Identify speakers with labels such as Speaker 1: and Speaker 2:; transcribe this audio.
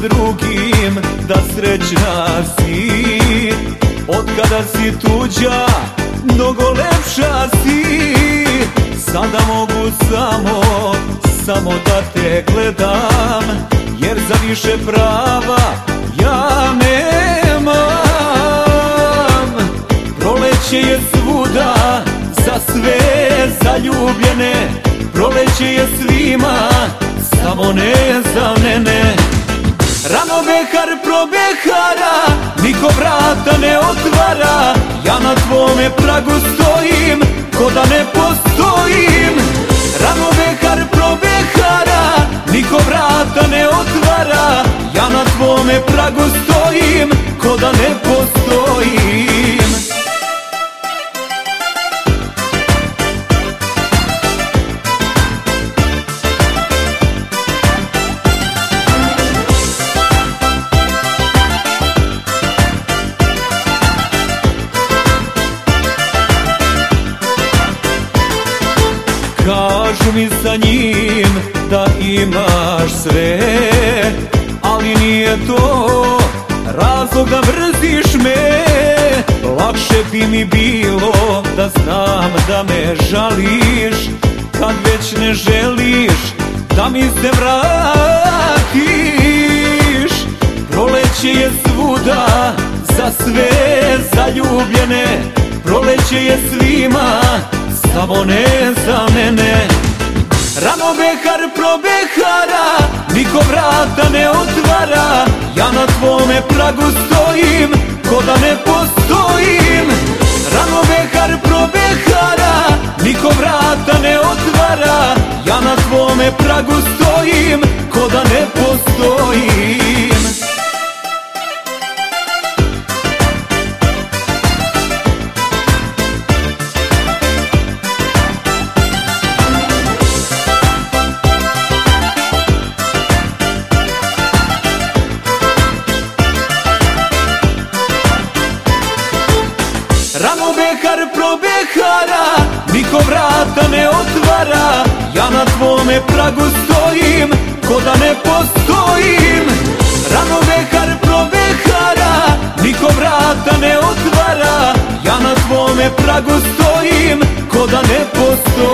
Speaker 1: drugim da srećna si. Od kada si tuđa, mnogo lepša si. Sada mogu samo, samo da te gledam Jer za više prava ja nemam. Proleće je svuda za sve zaljubljene Proleće je svima, samo ne za mene Rano behar probehara, niko vrata ne otvara. Ja na tvome pragu stojim, ko da ne postojim. Rano behar probehara, niko vrata ne otvara. Ja na tvome pragu stojim, ko da ne postojim Kažu mi za njim da imaš sve Ali nije to razlog da mrziš me. Lakše bi mi bilo da znam da me žališ Kad već ne želiš da mi se vratiš. Proleće je svuda za sve zaljubljene Proleće je svima samo ne Rano behar probehara, niko vrata ne otvara. Ja na tvome pragu stojim, ko da ne postojim. Rano behar probehara, niko vrata ne otvara. Ja na tvome pragu stojim, ko da ne postojim Rano behar probehara, niko vrata ne otvara. Ja na tvome pragu stojim, ko da ne postojim. Rano behar probehara, niko vrata ne otvara. Ja na tvome pragu stojim, ko da ne postojim